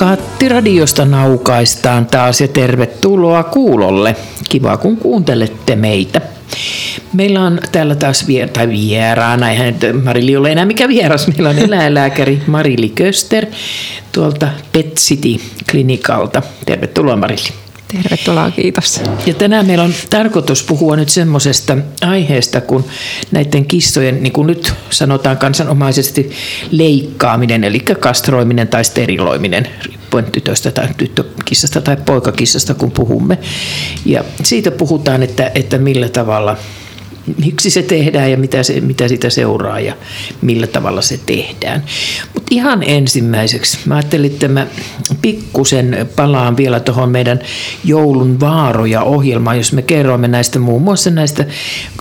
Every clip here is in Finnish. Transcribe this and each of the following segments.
Kaattiradiosta naukaistaan taas ja tervetuloa kuulolle. Kiva kun kuuntelette meitä. Meillä on täällä taas vier- tai vieraana, eihän nyt Marili ole enää mikä vieras, meillä on eläinlääkäri Marili Köster tuolta Pet City-klinikalta. Tervetuloa Marili. Tervetuloa, kiitos. Ja tänään meillä on tarkoitus puhua nyt semmoisesta aiheesta, kun näiden kissojen, niin kuin nyt sanotaan kansanomaisesti, leikkaaminen, eli kastroiminen tai steriloiminen, riippuen tytöstä tai tyttökissasta tai poikakissasta, kun puhumme. Ja siitä puhutaan, että, että millä tavalla miksi se tehdään ja mitä, se, mitä sitä seuraa ja millä tavalla se tehdään. Mutta ihan ensimmäiseksi mä ajattelin, että mä pikkusen palaan vielä tuohon meidän joulun vaaroja ohjelmaan, jos me kerromme näistä muun muassa näistä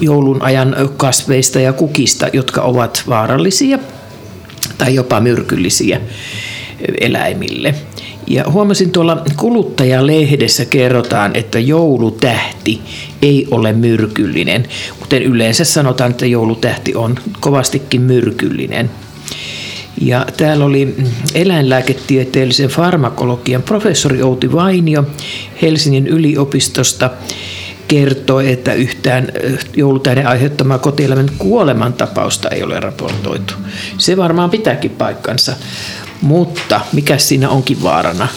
joulun ajan kasveista ja kukista, jotka ovat vaarallisia tai jopa myrkyllisiä eläimille. Ja huomasin tuolla kuluttajalehdessä kerrotaan, että joulutähti ei ole myrkyllinen, kuten yleensä sanotaan, että joulutähti on kovastikin myrkyllinen. Ja täällä oli eläinlääketieteellisen farmakologian professori Outi Vainio Helsingin yliopistosta kertoi, että yhtään joulutähden aiheuttamaa kotieläimen kuolemantapausta ei ole raportoitu. Se varmaan pitääkin paikkansa. Mutta mikä siinä onkin vaarana?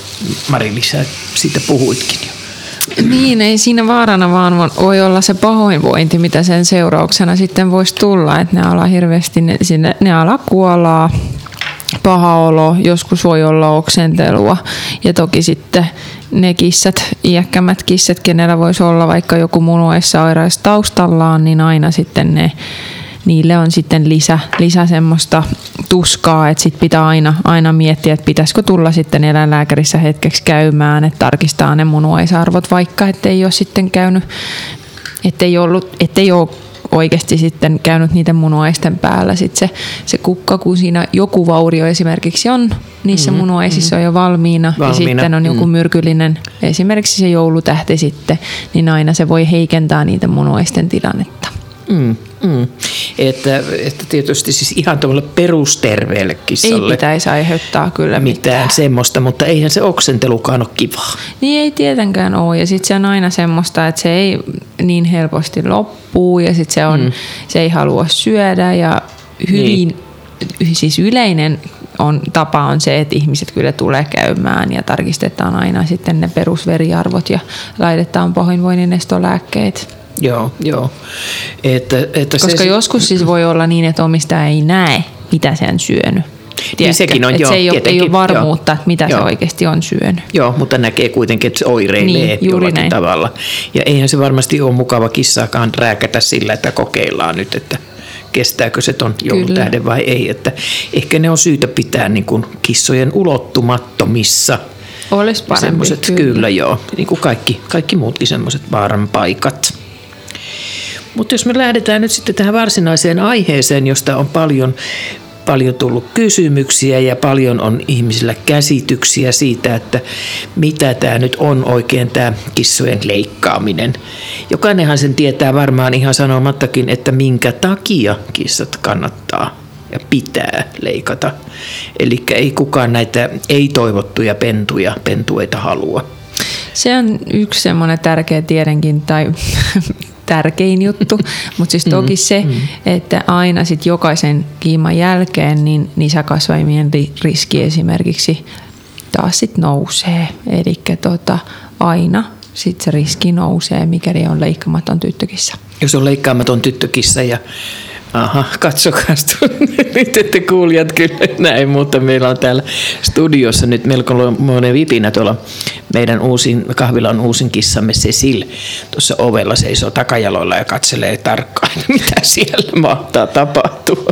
Mari, lisää siitä puhuitkin jo. Niin, ei siinä vaarana vaan voi olla se pahoinvointi, mitä sen seurauksena sitten voisi tulla. Että ne ala hirveästi, ne, sinne, ne ala kuolaa, paha olo, joskus voi olla oksentelua. Ja toki sitten ne kissat, iäkkämät kissat, kenellä voisi olla vaikka joku munuaissairaus taustallaan, niin aina sitten ne niille on sitten lisä, lisä semmoista tuskaa, että sit pitää aina, aina miettiä, että pitäisikö tulla sitten eläinlääkärissä hetkeksi käymään, että tarkistaa ne munuaisarvot, vaikka ettei ole sitten käynyt, ettei, ollut, ettei ole oikeasti sitten käynyt niiden munuaisten päällä sit se, se kukka, kun siinä joku vaurio esimerkiksi on niissä mm-hmm, munuaisissa mm-hmm. on jo valmiina, valmiina ja sitten on joku mm. myrkyllinen, esimerkiksi se joulutähti sitten, niin aina se voi heikentää niiden munuaisten tilannetta. Mm, mm. Että, että tietysti siis ihan tuolle perusterveelle kissalle. Ei pitäisi aiheuttaa kyllä mitään. mitään semmoista, mutta eihän se oksentelukaan ole kivaa. Niin ei tietenkään ole ja sitten se on aina semmoista, että se ei niin helposti loppuu ja sitten se, on, mm. se ei halua syödä ja hyvin, niin. siis yleinen on, tapa on se, että ihmiset kyllä tulee käymään ja tarkistetaan aina sitten ne perusveriarvot ja laitetaan pahoinvoinnin estolääkkeet. Joo, joo. Että, että Koska se, joskus siis voi olla niin, että omistaja ei näe, mitä se on syönyt. Niin sekin on, joo, se ei ole, ei ole varmuutta, joo, että mitä joo. se oikeasti on syönyt. Joo, mutta näkee kuitenkin, että se oireilee niin, jollakin näin. tavalla. Ja eihän se varmasti ole mukava kissaakaan rääkätä sillä, että kokeillaan nyt, että kestääkö se ton joulutähden vai ei. Että ehkä ne on syytä pitää niin kuin kissojen ulottumattomissa. Olisi parempi, kyllä. kyllä joo, niin kuin kaikki, kaikki muutkin semmoiset vaaran paikat. Mutta jos me lähdetään nyt sitten tähän varsinaiseen aiheeseen, josta on paljon paljon tullut kysymyksiä ja paljon on ihmisillä käsityksiä siitä, että mitä tämä nyt on oikein tämä kissojen leikkaaminen. Jokainenhan sen tietää varmaan ihan sanomattakin, että minkä takia kissat kannattaa ja pitää leikata. Eli ei kukaan näitä ei-toivottuja pentuja, pentueita halua. Se on yksi semmoinen tärkeä tiedenkin tai tärkein juttu, mutta siis toki mm, se, mm. että aina sit jokaisen kiiman jälkeen niin nisäkasvaimien riski esimerkiksi taas sit nousee. Eli tota, aina sit se riski nousee, mikäli on leikkaamaton tyttökissa. Jos on leikkaamaton tyttökissa ja Aha, katsokaa, nyt ette kuulijat kyllä näin, mutta meillä on täällä studiossa nyt monen vipinä tuolla meidän uusin, kahvilan uusin kissamme Cecil. Tuossa ovella seisoo takajaloilla ja katselee tarkkaan, mitä siellä mahtaa tapahtua.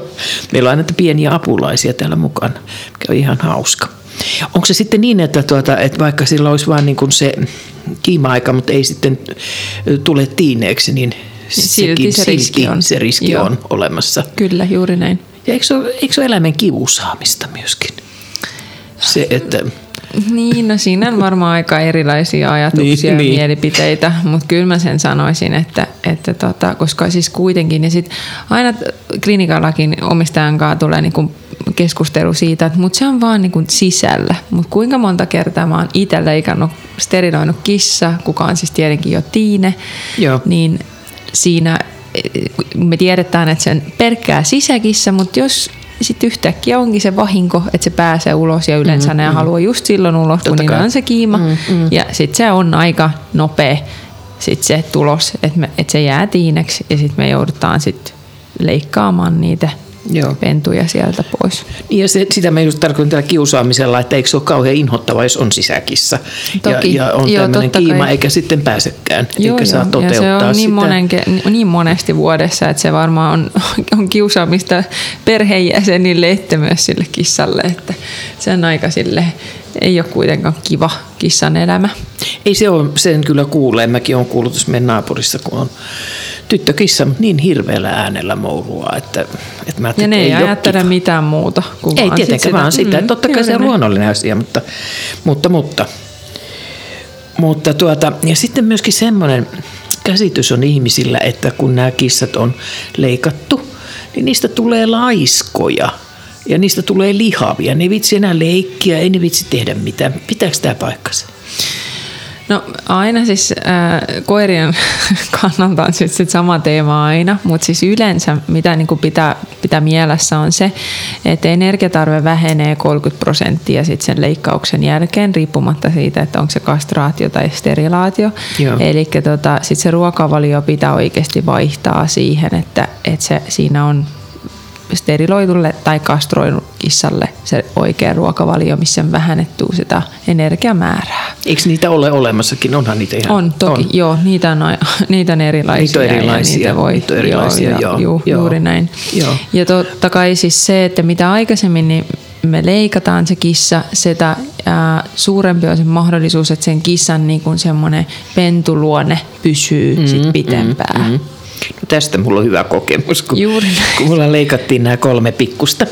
Meillä on aina pieniä apulaisia täällä mukana, mikä on ihan hauska. Onko se sitten niin, että, tuota, että vaikka sillä olisi vain niin se kiima-aika, mutta ei sitten tule tiineeksi, niin silti se riski on. Se riski on olemassa. Kyllä, juuri näin. Ja eikö se ole, eikö se ole eläimen kivusaamista myöskin? Se, että... Niin, no siinä on varmaan aika erilaisia ajatuksia niin, ja niin. mielipiteitä, mutta kyllä mä sen sanoisin, että, että tota, koska siis kuitenkin, ja sit aina klinikallakin omistajan kanssa tulee niin keskustelu siitä, että mutta se on vaan niin kuin sisällä. Mutta kuinka monta kertaa mä oon itse leikannut, steriloinut kissa, kuka on siis tietenkin jo tiine, Joo. niin siinä me tiedetään, että sen perkkää sisäkissä, mutta jos sitten yhtäkkiä onkin se vahinko, että se pääsee ulos ja yleensä mm, ne mm. haluaa just silloin ulos, kun niillä on se kiima. Mm, mm. Ja sitten se on aika nopea sit se tulos, että, että se jää tiineksi ja sitten me joudutaan sitten leikkaamaan niitä Joo. pentuja sieltä pois. Ja se, sitä me just tarkoitan tällä kiusaamisella, että eikö se ole kauhean inhottava, jos on sisäkissä. Toki. Ja, ja on joo, tämmöinen kiima, kai. eikä sitten pääsekään, joo, eikä joo. saa toteuttaa ja se on niin, monen, niin monesti vuodessa, että se varmaan on, on kiusaamista perheenjäsenille, että myös sille kissalle. Että se on aika sille ei ole kuitenkaan kiva kissan elämä. Ei se ole, sen kyllä kuulee. Mäkin olen kuullut tuossa meidän naapurissa, kun on tyttökissa, mutta niin hirveällä äänellä mourua, että, että mä Ja ne ei, ajattele mitään muuta kuin Ei tietenkään, sitä. vaan sitä. Mm, Totta kai se on luonnollinen asia, mutta, mutta, mutta, mutta tuota, ja sitten myöskin semmoinen käsitys on ihmisillä, että kun nämä kissat on leikattu, niin niistä tulee laiskoja ja niistä tulee lihavia. Ne ei vitsi enää leikkiä, ei ne vitsi tehdä mitään. Pitääkö tämä paikkansa? No aina siis äh, koirien kannalta on sit, sit sama teema aina, mutta siis yleensä mitä niin pitää, pitää mielessä on se, että energiatarve vähenee 30 prosenttia sit sen leikkauksen jälkeen, riippumatta siitä, että onko se kastraatio tai sterilaatio. Eli tota, se ruokavalio pitää oikeasti vaihtaa siihen, että, että se, siinä on steriloidulle tai kastroidun kissalle se oikea ruokavalio, missä vähennetty sitä energiamäärää. Eikö niitä ole olemassakin? Onhan niitä ihan... On, toki. On. Joo, niitä on, niitä on erilaisia. Niitä on erilaisia. niitä voi, niitä on erilaisia, joo. joo, joo, joo. Juuri näin. Joo. Ja totta kai siis se, että mitä aikaisemmin niin me leikataan se kissa, sitä ää, suurempi on se mahdollisuus, että sen kissan niin kuin semmoinen pentuluonne pysyy mm, sit pitempään. Mm, mm. No tästä mulla on hyvä kokemus, kun, Juuri kun mulla leikattiin nämä kolme pikkusta.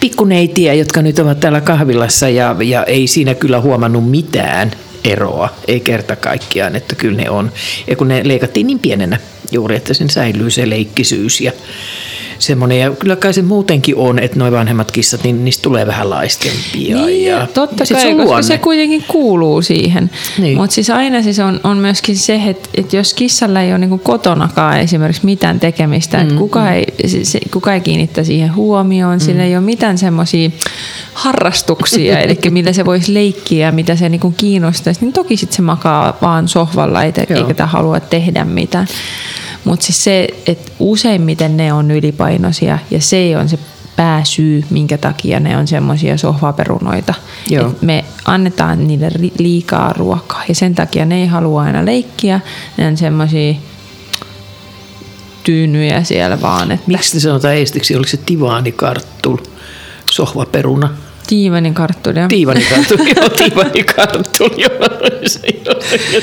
Pikkuneitiä, jotka nyt ovat täällä kahvilassa ja, ja ei siinä kyllä huomannut mitään eroa, ei kerta kaikkiaan, että kyllä ne on. Ja kun ne leikattiin niin pienenä juuri, että sen säilyy se leikkisyys ja semmoinen. Ja kyllä kai se muutenkin on, että noin vanhemmat kissat, niin niistä tulee vähän laistempia. Niin, ja totta kai, se koska se kuitenkin kuuluu siihen. Niin. Mutta siis aina siis on, on myöskin se, että, että jos kissalla ei ole niin kotonakaan esimerkiksi mitään tekemistä, mm, että kuka, mm. ei, se, kuka ei kiinnittää siihen huomioon, mm. sillä ei ole mitään semmoisia harrastuksia, eli millä se voisi leikkiä ja mitä se niin kiinnostaisi, niin toki sitten se makaa vaan sohvalla eikä, eikä halua tehdä mitään. Mutta siis se, että useimmiten ne on ylipainoisia ja se on se pääsyy, minkä takia ne on semmoisia sohvaperunoita. Et me annetaan niille liikaa ruokaa ja sen takia ne ei halua aina leikkiä. Ne on semmoisia tyynyjä siellä vaan. Että... Miksi te sanotaan estiksi? Oliko se tivaanikarttul, sohvaperuna? Tiivanikarttuli. Tiivanikarttuli, joo, tiivanikarttuli.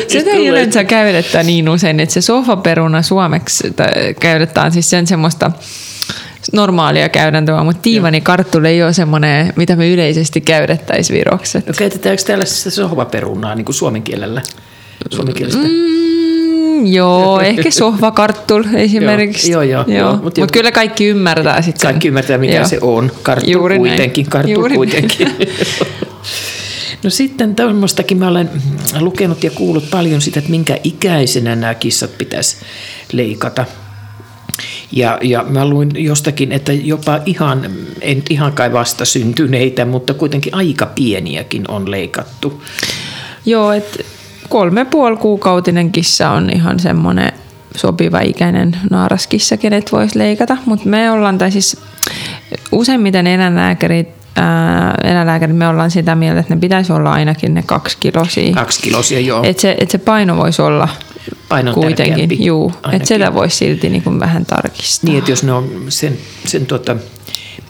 Sitä ei yleensä käytetä niin usein, että se sohvaperuna suomeksi käytetään siis sen semmoista normaalia käytäntöä, mutta tiivanikarttuli ei ole semmoinen, mitä me yleisesti käytettäisiin virokset. No käytetäänkö täällä siis sohvaperunaa niin kuin suomen kielellä? Suomen kielestä? Mm, joo, ehkä sohvakarttul esimerkiksi. joo, joo, joo. joo. Mutta mut kyllä kaikki ymmärtää sitten. Kaikki ymmärtää, mikä joo. se on. Karttu Juuri kuitenkin, näin. karttu Juuri kuitenkin. No sitten tuommoistakin mä olen lukenut ja kuullut paljon sitä, että minkä ikäisenä nämä kissat pitäisi leikata. Ja, ja mä luin jostakin, että jopa ihan, en ihan kai vasta syntyneitä, mutta kuitenkin aika pieniäkin on leikattu. Joo, että kolme puoli kuukautinen kissa on ihan semmoinen sopiva ikäinen naaraskissa, kenet voisi leikata. Mutta me ollaan, tai siis useimmiten eläinlääkärit eläinlääkärit, me ollaan sitä mieltä, että ne pitäisi olla ainakin ne kaksi kilosia. Kaksi kilosia, joo. Että se, et se paino voisi olla Painon kuitenkin, juu. Että sitä voisi silti niin kuin vähän tarkistaa. Niin, että jos ne on sen, sen tuota,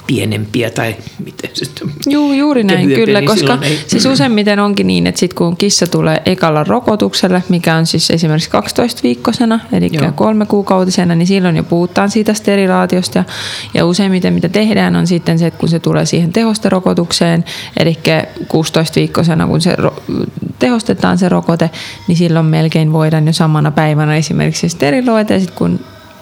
pienempiä tai miten se Juu, juuri näin, kyllä, niin koska ei... siis useimmiten onkin niin, että sit kun kissa tulee ekalla rokotukselle, mikä on siis esimerkiksi 12-viikkosena, eli Joo. kolme kuukautisena, niin silloin jo puhutaan siitä sterilaatiosta. Ja, ja useimmiten mitä tehdään on sitten se, että kun se tulee siihen tehosterokotukseen, eli 16-viikkosena, kun se ro- tehostetaan se rokote, niin silloin melkein voidaan jo samana päivänä esimerkiksi steriloida, ja sitten kun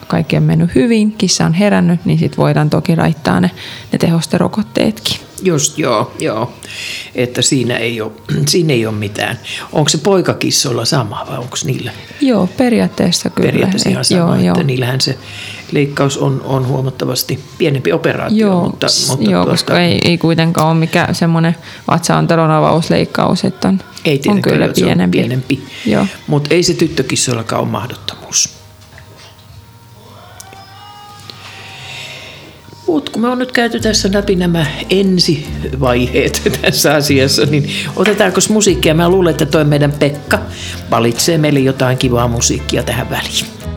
kaikki on mennyt hyvin, kissa on herännyt, niin sitten voidaan toki laittaa ne, ne tehosterokotteetkin. Just joo, joo. Että siinä ei ole, siinä ei ole mitään. Onko se poikakissoilla sama vai onko niillä? Joo, periaatteessa kyllä. Periaatteessa ihan sama, joo, että joo. niillähän se leikkaus on, on huomattavasti pienempi operaatio. Joo, mutta, mutta joo tuota, koska ei, ei kuitenkaan ole mikään semmoinen vatsaantelon avausleikkaus, että on, ei on kyllä pienempi. pienempi. Mutta ei se tyttökissoillakaan ole mahdottomuus. Mutta kun me on nyt käyty tässä läpi nämä ensivaiheet tässä asiassa, niin otetaanko musiikkia? Mä luulen, että toi meidän Pekka valitsee meille jotain kivaa musiikkia tähän väliin.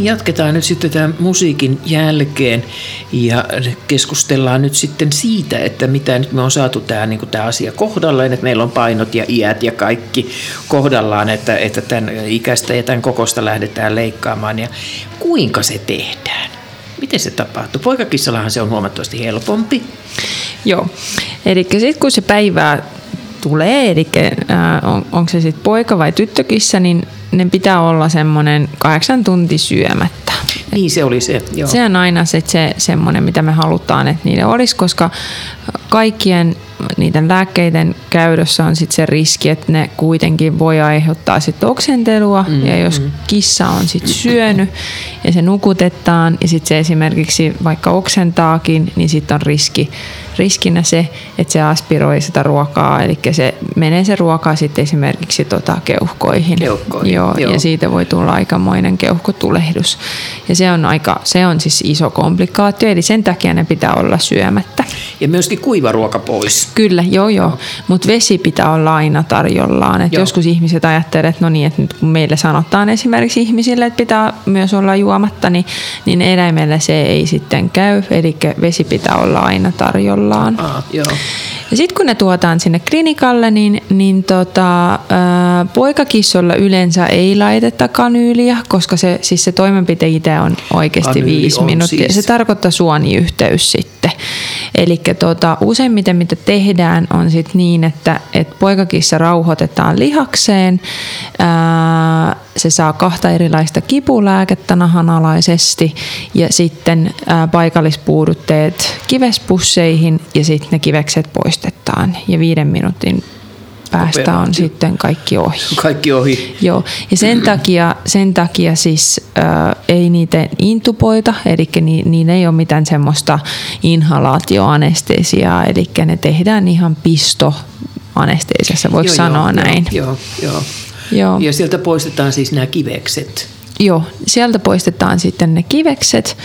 Niin, jatketaan nyt sitten tämän musiikin jälkeen ja keskustellaan nyt sitten siitä, että mitä nyt me on saatu tämä, niin tämä asia kohdalleen, että meillä on painot ja iät ja kaikki kohdallaan, että, että tämän ikäistä ja tämän kokosta lähdetään leikkaamaan ja kuinka se tehdään. Miten se tapahtuu? Poikakissallahan se on huomattavasti helpompi. Joo, eli sitten kun se päivää tulee, eli äh, on, onko se sitten poika vai tyttökissa, niin ne pitää olla semmoinen kahdeksan tunti syömättä. Niin se oli se, joo. Se on aina se, se semmoinen, mitä me halutaan, että niille olisi, koska kaikkien niiden lääkkeiden käydössä on sit se riski, että ne kuitenkin voi aiheuttaa sit oksentelua. Mm, ja jos mm. kissa on sit syönyt ja se nukutetaan ja sitten se esimerkiksi vaikka oksentaakin, niin sitten on riski, riskinä se, että se aspiroi sitä ruokaa. Eli se menee se ruokaa sitten esimerkiksi tota keuhkoihin. keuhkoihin joo, joo. Ja siitä voi tulla aikamoinen keuhkotulehdus. Ja se on, aika, se on siis iso komplikaatio, eli sen takia ne pitää olla syömättä. Ja myöskin kuiva ruoka pois. Kyllä, joo joo. Mutta vesi pitää olla aina tarjollaan. Et joskus ihmiset ajattelevat, että no niin, että nyt kun meille sanotaan esimerkiksi ihmisille, että pitää myös olla juomatta, niin, niin eläimelle se ei sitten käy. Eli vesi pitää olla aina tarjollaan. Ah, joo. Ja sitten kun ne tuotaan sinne klinikalle, niin, niin tota, ää, poikakissolla yleensä ei laiteta kanyyliä, koska se, siis se toimenpite itse on oikeasti Kanyyli viisi on minuuttia. siis- Se tarkoittaa suoniyhteys sitten. Eli tota, useimmiten mitä tehdään on sit niin, että et poikakissa rauhoitetaan lihakseen. Ää, se saa kahta erilaista kipulääkettä nahanalaisesti ja sitten ää, paikallispuudutteet kivespusseihin ja sitten ne kivekset poistetaan. Ja viiden minuutin päästä on sitten kaikki ohi. Kaikki ohi. Joo, ja sen takia, sen takia siis äh, ei niitä intuboita, eli ni, niillä ei ole mitään semmoista inhalaatioanestesiaa, eli ne tehdään ihan pisto anestesiassa, voiko Joo, sanoa joo, näin? Joo, joo. Joo. Ja sieltä poistetaan siis nämä kivekset. Joo, sieltä poistetaan sitten ne kivekset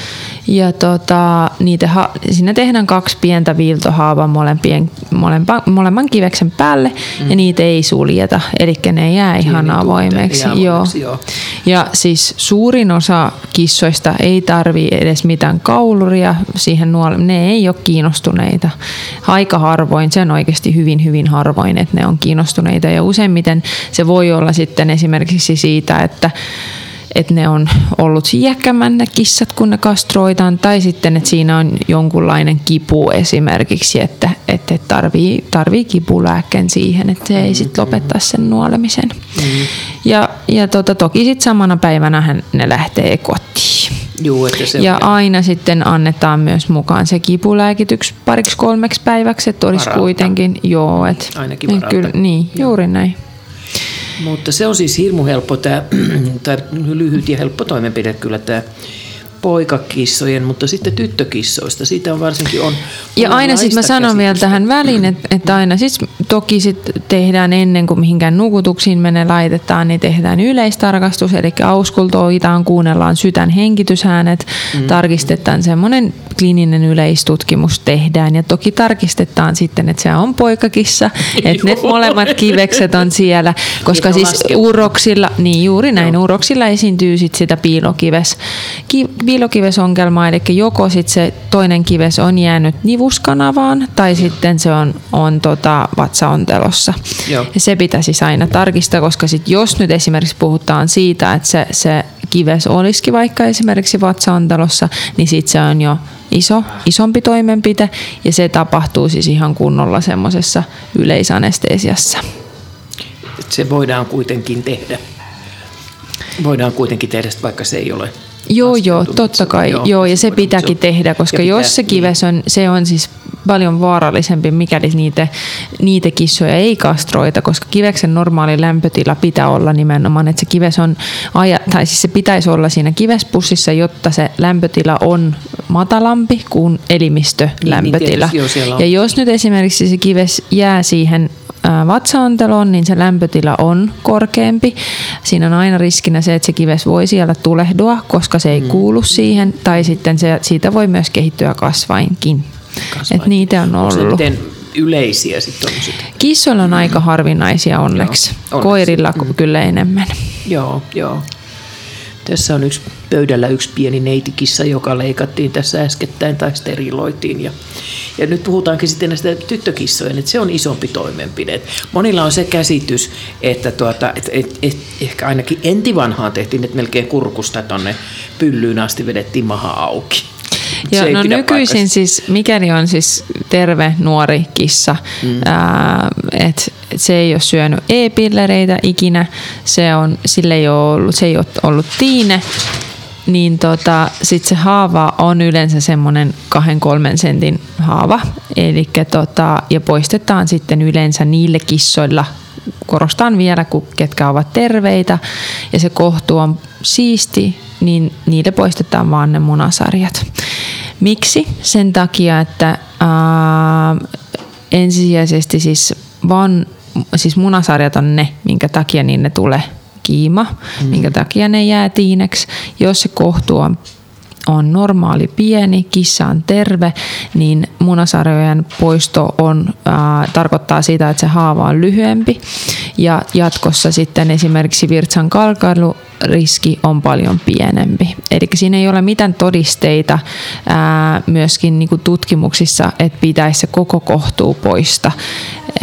ja tota, niitä, ha- siinä tehdään kaksi pientä viiltohaavaa molempien, molempa, molemman kiveksen päälle mm. ja niitä ei suljeta, eli ne jää ihan Pieni avoimeksi. tuute, Joo. joo. Ja siis suurin osa kissoista ei tarvi edes mitään kauluria siihen nuole. Ne ei ole kiinnostuneita. Aika harvoin, se on oikeasti hyvin hyvin harvoin, että ne on kiinnostuneita. Ja useimmiten se voi olla sitten esimerkiksi siitä, että että ne on ollut iäkkämmän ne kissat, kun ne kastroitaan, tai sitten, että siinä on jonkunlainen kipu esimerkiksi, että, että tarvii, tarvii kipulääkkeen siihen, että se ei sitten lopettaa sen nuolemisen. Ja, ja tota, toki sitten samana päivänä ne lähtee kotiin. Juu, että se Ja on aina sitten annetaan myös mukaan se kipulääkityksi pariksi kolmeksi päiväksi, että olisi Varalta. kuitenkin, joo, et, Ainakin niin, varalta. kyllä, niin, juuri näin. Mutta se on siis hirmu helppo tämä, tai lyhyt ja helppo toimenpide kyllä tämä poikakissojen, mutta sitten tyttökissoista, siitä on varsinkin on Ja aina sitten mä sanon vielä tähän väliin, että, että aina siis toki sit tehdään ennen kuin mihinkään nukutuksiin menee laitetaan, niin tehdään yleistarkastus, eli auskultoitaan, kuunnellaan sytän hengitysäänet, mm. tarkistetaan semmoinen kliininen yleistutkimus tehdään. Ja toki tarkistetaan sitten, että se on poikakissa, että ne molemmat kivekset on siellä, koska siis uroksilla, niin juuri näin, uroksilla esiintyy sit sitä piilokives, ki, piilokivesongelmaa, eli joko sit se toinen kives on jäänyt nivuskanavaan tai sitten se on, on tota vatsaontelossa. Joo. Ja se pitäisi siis aina tarkistaa, koska sit jos nyt esimerkiksi puhutaan siitä, että se, se kives olisikin vaikka esimerkiksi vatsaontelossa, niin sitten se on jo iso, isompi toimenpide ja se tapahtuu siis ihan kunnolla semmoisessa yleisanestesiassa. Se voidaan kuitenkin tehdä. Voidaan kuitenkin tehdä, vaikka se ei ole Joo, joo, totta kai. Joo, Joo, ja se pitääkin tehdä, koska pitää, jos se kives on, se on siis paljon vaarallisempi, mikäli niitä, niitä kissoja ei kastroita, koska kiveksen normaali lämpötila pitää olla nimenomaan, että se kives on, aja, tai siis se pitäisi olla siinä kivespussissa, jotta se lämpötila on matalampi kuin elimistölämpötila. tietysti, joo, siellä on. ja jos nyt esimerkiksi se kives jää siihen vatsaonteloon, niin se lämpötila on korkeampi. Siinä on aina riskinä se, että se kives voi siellä tulehdua, koska se ei Mm. kuulu siihen, tai sitten se, siitä voi myös kehittyä kasvainkin. kasvain. Et niitä on Onko ollut. miten yleisiä sitten on sitten? Kissoilla on aika harvinaisia onneksi. Onneksi. Koirilla mm. kyllä enemmän. Joo, joo. Tässä on yksi pöydällä yksi pieni neitikissa, joka leikattiin tässä äskettäin tai steriloitiin. Ja, ja nyt puhutaankin sitten näistä tyttökissojen, että se on isompi toimenpide. Monilla on se käsitys, että tuota, et, et, et, ehkä ainakin entivanhaan tehtiin, että melkein kurkusta tonne pyllyyn asti vedettiin maha auki. Ei no nykyisin paikkaansa. siis, mikäli on siis terve nuori kissa, mm. että et se ei ole syönyt e-pillereitä ikinä, se, on, sille ei ole ollut, se ei ole ollut tiine, niin tota, sit se haava on yleensä semmoinen kahden kolmen sentin haava. Elikkä tota, ja poistetaan sitten yleensä niille kissoilla, korostan vielä, kun ketkä ovat terveitä ja se kohtu on siisti, niin niille poistetaan vaan ne munasarjat. Miksi? Sen takia, että ää, ensisijaisesti siis, vaan, siis munasarjat on ne, minkä takia niin ne tulee kiima, mm. minkä takia ne jää tiineksi. Jos se kohtu on on normaali pieni, kissa on terve, niin munasarjojen poisto on, ää, tarkoittaa sitä, että se haava on lyhyempi ja jatkossa sitten esimerkiksi virtsan kalkailuriski on paljon pienempi. Eli siinä ei ole mitään todisteita ää, myöskin niin kuin tutkimuksissa, että pitäisi se koko kohtuu poista.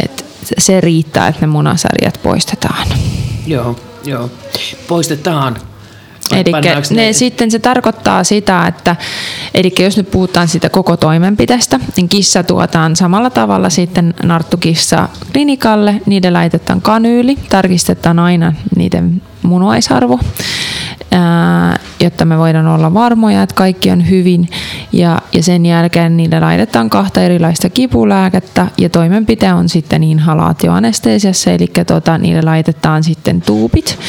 Et se riittää, että ne munasarjat poistetaan. Joo, joo. Poistetaan. Eli ne, sitten se tarkoittaa sitä, että eli jos nyt puhutaan siitä koko toimenpiteestä, niin kissa tuotaan samalla tavalla sitten narttukissa klinikalle, niiden laitetaan kanyyli, tarkistetaan aina niiden munuaisarvo jotta me voidaan olla varmoja, että kaikki on hyvin. Ja, ja sen jälkeen niille laitetaan kahta erilaista kipulääkettä ja toimenpite on sitten inhalaatioanestesiassa, eli tota, niille laitetaan sitten tuupit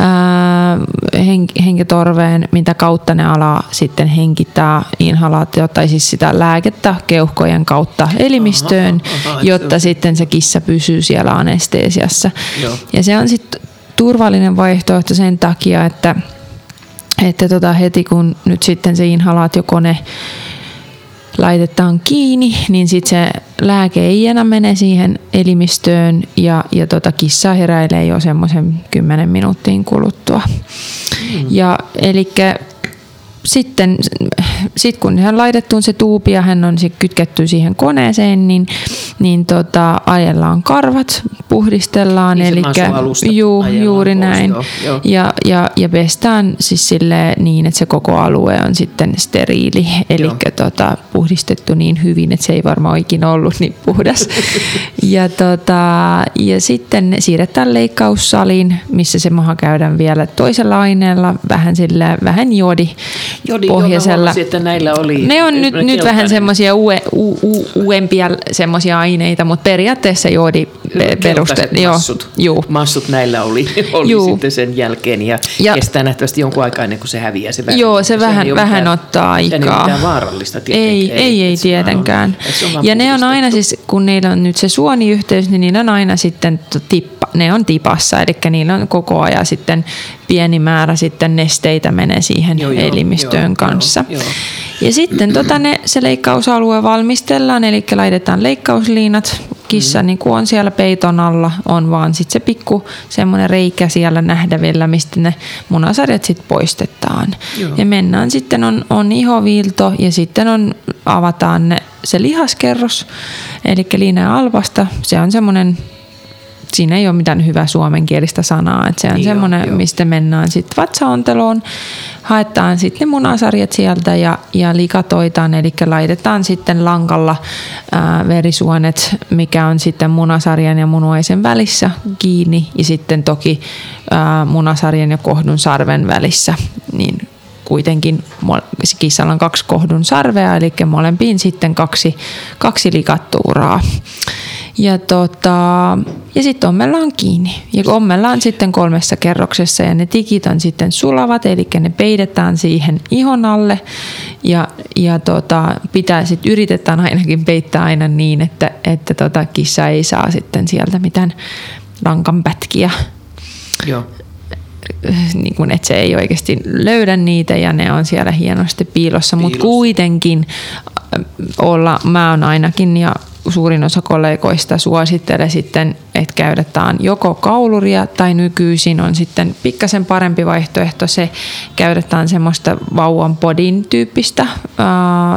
ää, hen, henkitorveen, mitä kautta ne alaa sitten henkittää inhalaatio tai siis sitä lääkettä keuhkojen kautta elimistöön, aha, aha, jotta se... sitten se kissa pysyy siellä anestesiassa. Joo. Ja se on sitten turvallinen vaihtoehto sen takia, että että tota heti kun nyt sitten se inhalaatiokone laitetaan kiinni, niin sitten se lääke ei enää mene siihen elimistöön ja, ja tota kissa heräilee jo semmoisen 10 minuuttiin kuluttua. Mm. Ja eli sitten sit kun hän laitettu se tuupi ja hän on sit kytketty siihen koneeseen, niin, niin tota, ajellaan karvat, puhdistellaan. Niin eli juu, juuri pois, näin. Joo, joo. Ja, ja, ja pestään siis sille niin, että se koko alue on sitten steriili, eli tota, puhdistettu niin hyvin, että se ei varmaan ikinä ollut niin puhdas. ja, tota, ja sitten siirretään leikkaussaliin, missä se maha käydään vielä toisella aineella, vähän sille vähän jodi, Jodi, pohjaisella. Että näillä oli ne on nyt, nyt vähän semmoisia ue, u, u, uempia semmoisia aineita, mutta periaatteessa jodi peruste. Massut, joo, massut näillä oli, oli juu. sitten sen jälkeen ja, ja kestää nähtävästi jonkun aikaa ennen kuin se häviää se väri. Joo, se, vähän, se vähän mitään, ottaa aikaa. Ei vaarallista tietenkään. Ei, ei, ei tietenkään. On, ja ne on aina siis, kun niillä on nyt se suoniyhteys, niin niillä on aina sitten tippa, ne on tipassa, eli niillä on koko ajan sitten pieni määrä sitten nesteitä menee siihen joo, elimistöön joo, kanssa. Joo, joo. Ja sitten tota ne, se leikkausalue valmistellaan, eli laitetaan leikkausliinat. Kissa mm. niin kuin on siellä peiton alla, on vaan sitten se pikku semmoinen reikä siellä nähtävillä, mistä ne munasarjat sitten poistetaan. Joo. Ja mennään sitten, on, on ihoviilto ja sitten on, avataan ne, se lihaskerros, eli liina alvasta. Se on semmoinen siinä ei ole mitään hyvää suomenkielistä sanaa. Että se on niin semmoinen, mistä mennään sitten vatsaonteloon, haetaan sitten ne munasarjat sieltä ja, ja likatoitaan, eli laitetaan sitten lankalla ää, verisuonet, mikä on sitten munasarjan ja munuaisen välissä kiinni. Ja sitten toki ää, munasarjan ja kohdun sarven välissä, niin kuitenkin kissalla on kaksi kohdun sarvea, eli molempiin sitten kaksi, kaksi likattuuraa. Ja, tota, ja sitten ommellaan kiinni. Ja ommellaan sitten kolmessa kerroksessa ja ne tikit on sitten sulavat, eli ne peidetään siihen ihon alle. Ja, ja tota, pitää sitten, yritetään ainakin peittää aina niin, että, että tota, kissa ei saa sitten sieltä mitään rankanpätkiä. Joo niin kuin, että se ei oikeasti löydä niitä ja ne on siellä hienosti piilossa, piilossa. mutta kuitenkin olla, mä oon ainakin ja suurin osa kollegoista suosittelee sitten, että käytetään joko kauluria tai nykyisin on sitten pikkasen parempi vaihtoehto se, käytetään semmoista vauvan podin tyyppistä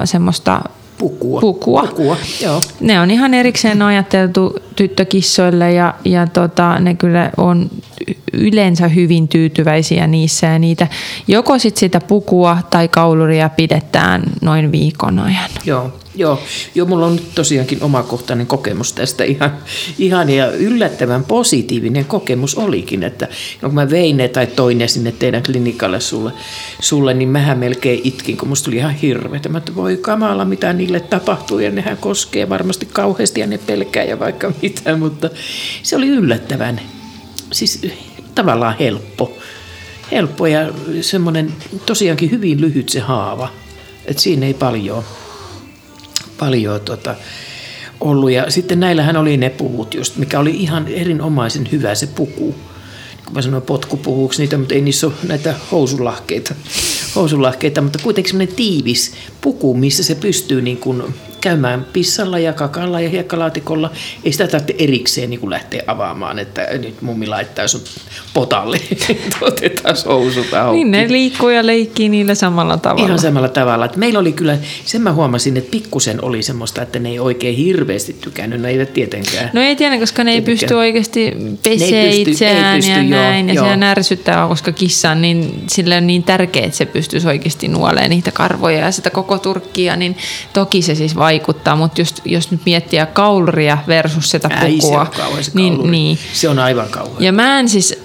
semmoista pukua. pukua. pukua joo. Ne on ihan erikseen ajateltu tyttökissoille ja, ja tota, ne kyllä on yleensä hyvin tyytyväisiä niissä ja niitä joko sit sitä pukua tai kauluria pidetään noin viikon ajan. Joo, Joo, joo, mulla on nyt tosiaankin omakohtainen kokemus tästä ihan, ihan ja yllättävän positiivinen kokemus olikin, että kun mä vein ne tai toin ne sinne teidän klinikalle sulle, sulle niin mähän melkein itkin, kun musta tuli ihan hirveä. Mä että voi kamala, mitä niille tapahtuu ja nehän koskee varmasti kauheasti ja ne pelkää ja vaikka mitä, mutta se oli yllättävän, siis tavallaan helppo. Helppo ja semmoinen tosiaankin hyvin lyhyt se haava, että siinä ei paljon paljon tota, ollut. Ja sitten näillähän oli ne puvut just, mikä oli ihan erinomaisen hyvä se puku. Kun mä sanoin potkupuhuksi niitä, mutta ei niissä ole näitä housulahkeita housulahkeita, mutta kuitenkin semmoinen tiivis puku, missä se pystyy niin kuin käymään pissalla ja kakalla ja hiekkalaatikolla. Ei sitä tarvitse erikseen niin lähteä avaamaan, että nyt mummi laittaa sun potalle, otetaan housut auki. Niin ne liikkuu ja leikkii niillä samalla tavalla. Ihan samalla tavalla. Että meillä oli kyllä, sen mä huomasin, että pikkusen oli semmoista, että ne ei oikein hirveästi tykännyt, ne eivät tietenkään. No ei tiedä, koska ne ei Tietenkään. pysty oikeasti pesee pysty- ei itseään pysty, ja joo, näin. Ja joo. se ärsyttää, koska kissa on niin, sille on niin tärkeää, että se pystyisi oikeasti nuoleen niitä karvoja ja sitä koko turkkia, niin toki se siis vaikuttaa. Mutta just, jos nyt miettiä kauluria versus sitä Ei se pukua, kauhean se niin, kauluri. niin, Se on aivan kauhean. ja mä en siis,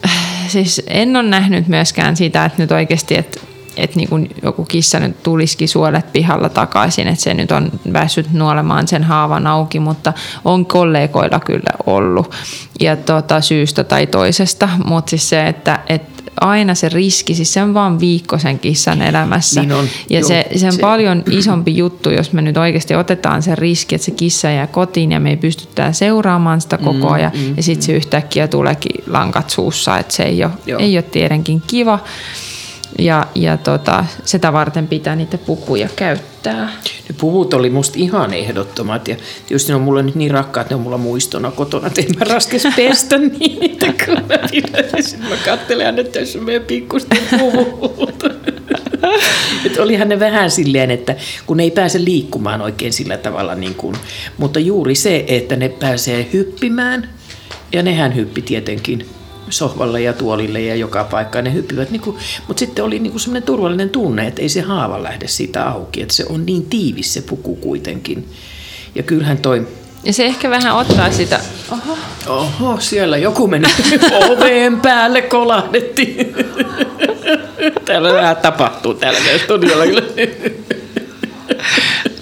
siis en ole nähnyt myöskään sitä, että nyt oikeasti, että että niin kun joku kissa nyt tulisikin suolet pihalla takaisin, että se nyt on väsyt nuolemaan sen haavan auki, mutta on kollegoilla kyllä ollut ja tota, syystä tai toisesta, mutta siis se, että, että aina se riski, siis se on vaan viikko sen kissan elämässä. Niin on, ja joo, se, se on se- paljon isompi juttu, jos me nyt oikeasti otetaan se riski, että se kissa jää kotiin ja me ei pystytään seuraamaan sitä koko ajan. Mm, mm, ja sitten se yhtäkkiä tuleekin lankat suussa, että se ei ole, Joo. ei ole tietenkin kiva. Ja, ja tota, sitä varten pitää niitä pukuja käyttää. Ne puvut oli musta ihan ehdottomat ja tietysti ne on mulle nyt niin rakkaat, ne on mulla muistona kotona, että en mä raskes pestä niitä, kun mä pidän. Mä katselen aina, että tässä on meidän pikkusten puvut. Et olihan ne vähän silleen, että kun ei pääse liikkumaan oikein sillä tavalla, niin kuin, mutta juuri se, että ne pääsee hyppimään, ja nehän hyppi tietenkin sohvalle ja tuolille ja joka paikkaan ne hyppivät, niin kuin, mutta sitten oli niin semmoinen turvallinen tunne, että ei se haava lähde siitä auki, että se on niin tiivis se puku kuitenkin. Ja kyllähän toi, Ja se ehkä vähän ottaa sitä, oho, oho, siellä joku meni oveen päälle, kolahdettiin. Täällä vähän tapahtuu täällä meidän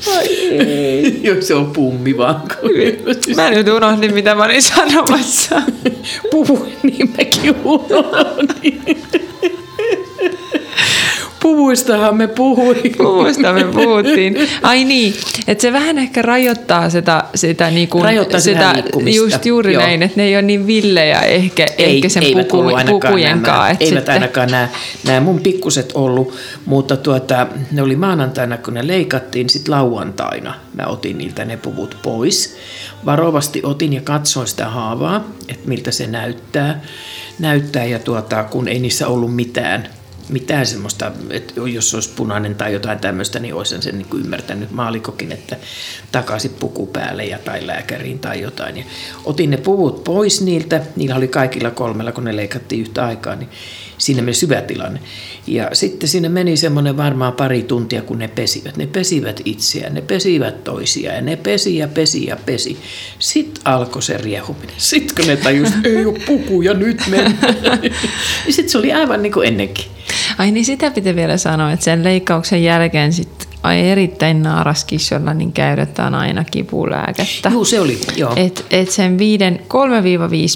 studiolla kyllä. Joo, se on pummi vaan. mä nyt unohdin mitä mä olin sanomassa. Puhu, niin mäkin unohdin. Puvuistahan me puhuimme. Puvusta me puhuttiin. Ai niin, että se vähän ehkä rajoittaa sitä, sitä, niinku, Rajoittaa sitä sitä just juuri Joo. näin, että ne ei ole niin villejä ehkä, ehkä sen eivät puku, pukujenkaan. Nämä, eivät sitten- ainakaan nämä, nämä mun pikkuset ollut, mutta tuota, ne oli maanantaina, kun ne leikattiin, sitten lauantaina mä otin niiltä ne puvut pois. Varovasti otin ja katsoin sitä haavaa, että miltä se näyttää. näyttää ja tuota, kun ei niissä ollut mitään mitään semmoista, että jos olisi punainen tai jotain tämmöistä, niin olisin sen niin kuin ymmärtänyt maalikokin, että takaisin puku päälle ja tai lääkäriin tai jotain. Ja otin ne puvut pois niiltä, niillä oli kaikilla kolmella, kun ne leikattiin yhtä aikaa, niin siinä meni syvä tilanne. Ja sitten sinne meni semmoinen varmaan pari tuntia, kun ne pesivät. Ne pesivät itseään, ne pesivät toisiaan ja ne pesi ja pesi ja pesi. Sitten alkoi se riehuminen. Sitten kun ne tajusivat, ei ole pukuja, nyt mennään. niin sitten se oli aivan niin kuin ennenkin. Ai niin sitä pitää vielä sanoa, että sen leikkauksen jälkeen sitten ai erittäin naaraskissolla niin käytetään aina kipulääkettä. Joo, se oli, joo. Et, et sen viiden, 3-5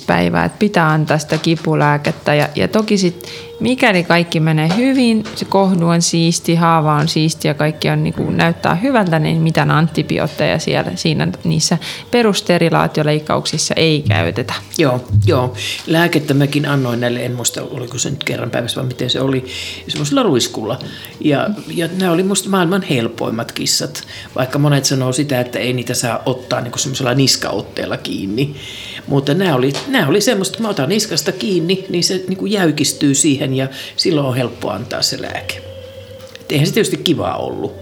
päivää, että pitää antaa sitä kipulääkettä. Ja, ja toki sitten, mikäli kaikki menee hyvin, se kohdu on siisti, haava on siisti ja kaikki on, niin kuin, näyttää hyvältä, niin mitään antibiootteja siellä, siinä niissä perusterilaatioleikkauksissa ei käytetä. Joo, joo. Lääkettä mäkin annoin näille, en muista oliko se nyt kerran päivässä vai miten se oli, semmoisella ruiskulla. Ja, ja nämä oli musta maailman helpoimmat kissat, vaikka monet sanoo sitä, että ei niitä saa ottaa niin semmoisella niskaotteella kiinni. Mutta nämä oli, nämä oli semmoista, että mä otan niskasta kiinni, niin se niin kuin jäykistyy siihen ja silloin on helppo antaa se lääke. Et eihän se tietysti kivaa ollut,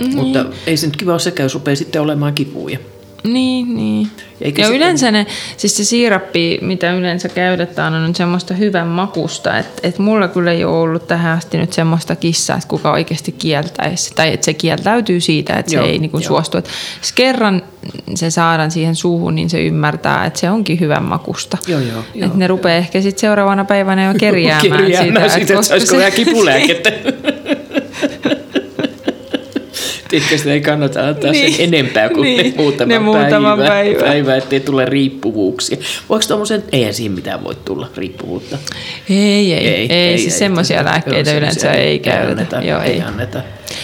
niin. mutta ei se nyt kiva ole sekään, jos rupeaa sitten olemaan kipuja. Niin, niin. Eikä ja se- yleensä ne, siis se siirappi, mitä yleensä käytetään, on semmoista hyvän makusta. Että et mulla kyllä ei ole ollut tähän asti nyt semmoista kissaa, että kuka oikeasti kieltäisi. Tai että se kieltäytyy siitä, että se Joo, ei niinku suostu. Et jos kerran se saadaan siihen suuhun, niin se ymmärtää, että se onkin hyvän makusta. Joo, joo, joo, Et ne rupeaa ehkä sitten seuraavana päivänä jo kerjäämään, kerjäämään sitä. sitä, että koska vähän kipulääkettä. Ehkä sitä ei kannata antaa niin. Sen enempää kuin niin. ne muutaman, ne muutaman päivän, päivän. päivän, ettei tule riippuvuuksia. Voiko tuommoisen, eihän siinä mitään voi tulla riippuvuutta. Ei, ei, ei, ei, ei siis semmoisia Joo, lääkkeitä semmoisia yleensä ei käytetä. anneta, Joo, ei ei. anneta.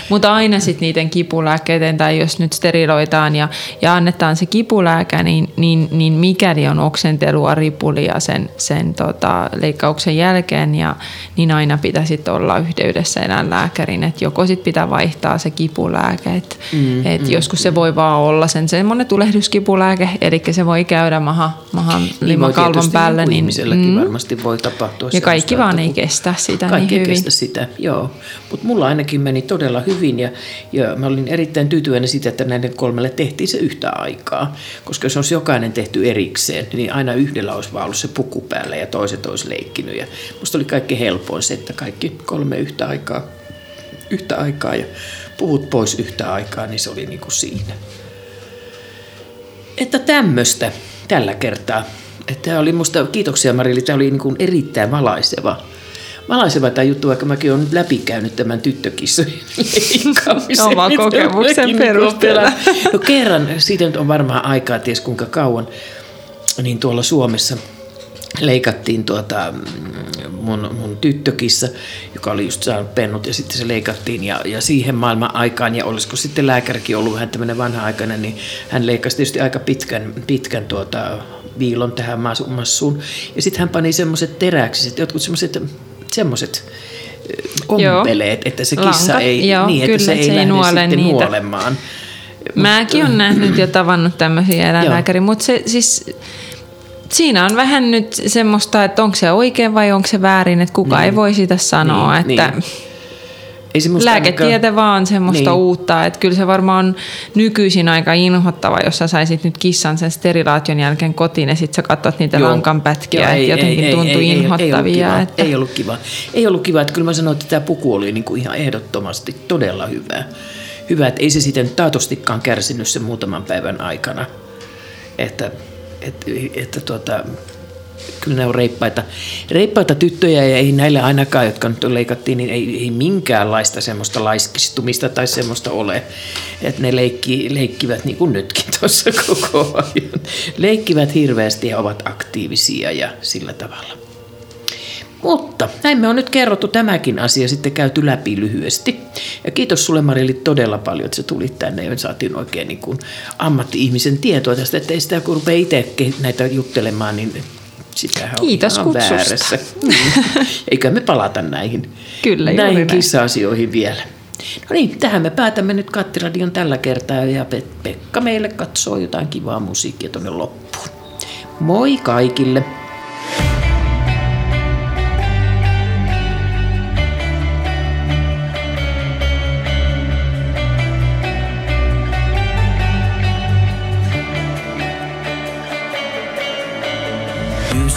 Mutta aina sitten niiden kipulääkkeiden, tai jos nyt steriloitaan ja, ja annetaan se kipulääkä, niin, niin, niin mikäli on oksentelua, ripulia sen, sen tota, leikkauksen jälkeen, ja, niin aina pitäisi olla yhteydessä eläinlääkärin, että joko sitten pitää vaihtaa se kipulääke, että mm, et mm, joskus mm. se voi vaan olla sen semmoinen tulehduskipulääke, eli se voi käydä maha, mahan niin limakalvon päälle. Niin, ihmiselläkin mm, varmasti voi tapahtua. Ja kaikki vaan ei kestä sitä kaikki niin hyvin. kestä sitä, joo. Mutta mulla ainakin meni todella hyvin ja, ja mä olin erittäin tyytyväinen siitä, että näiden kolmelle tehtiin se yhtä aikaa. Koska jos olisi jokainen tehty erikseen, niin aina yhdellä olisi vaan ollut se puku päällä ja toiset olisi leikkinyt. Ja musta oli kaikki helpoin se, että kaikki kolme yhtä aikaa, yhtä aikaa ja puhut pois yhtä aikaa, niin se oli niin kuin siinä. Että tämmöistä tällä kertaa. Että oli musta, kiitoksia Marili, tämä oli niin kuin erittäin valaiseva valaiseva tämä juttu, vaikka mäkin olen nyt läpikäynyt tämän tyttökissojen leikkaamisen. Oma kokemuksen perusteella. No kerran, siitä nyt on varmaan aikaa, ties kuinka kauan, niin tuolla Suomessa leikattiin tuota, mun, mun tyttökissa, joka oli just saanut pennut ja sitten se leikattiin ja, ja siihen maailman aikaan ja olisiko sitten lääkärikin ollut vähän tämmöinen vanha-aikainen, niin hän leikkasi tietysti aika pitkän, pitkän tuota, viilon tähän massuun ja sitten hän pani semmoiset teräksiset, jotkut semmoiset semmoiset ompeleet, että se kissa Lankat, ei, joo, niin, että kyllä, se ei se lähde nuole sitten niitä. nuolemaan. Mäkin olen nähnyt ja tavannut tämmöisiä eläinlääkäriä, mutta se siis siinä on vähän nyt semmoista, että onko se oikein vai onko se väärin, että kuka Niin. ei voi sitä sanoa, Niin, että niin. Ei lääketiede ainakaan- vaan semmoista Niin. uutta, että kyllä se varmaan on nykyisin aika inhottava, jos sä saisit nyt kissan sen sterilaation jälkeen kotiin ja sit sä katsot niitä Joo. lankanpätkiä, Joo, että ei- jotenkin ei- tuntuu ei- ei- inhottavia. Ei ollut, kiva, että... ei ollut kiva. Ei ollut kiva, että kyllä mä sanoin, että tämä puku oli niinku ihan ehdottomasti todella hyvä. Hyvä, että ei se sitten taatostikaan kärsinyt sen muutaman päivän aikana. Että, että, että tuota, kyllä ne on reippaita, reippaita tyttöjä ja ei näille ainakaan, jotka nyt leikattiin, niin ei, ei minkäänlaista semmoista laiskistumista tai semmoista ole. Että ne leikki, leikkivät niin kuin nytkin tuossa koko ajan. Leikkivät hirveästi ja ovat aktiivisia ja sillä tavalla. Mutta näin me on nyt kerrottu tämäkin asia sitten käyty läpi lyhyesti. Ja kiitos sulle Marili todella paljon, että sä tulit tänne ja saatiin oikein niin kuin ammatti-ihmisen tietoa tästä, että ei sitä kun rupeaa itse näitä juttelemaan, niin sitähän Kiitos on kutsusta. väärässä. Mm. Eikä me palata näihin, Kyllä, näihin kissa-asioihin vielä. No niin, tähän me päätämme nyt Kattiradion tällä kertaa ja Pe- Pekka meille katsoo jotain kivaa musiikkia tuonne loppuun. Moi kaikille!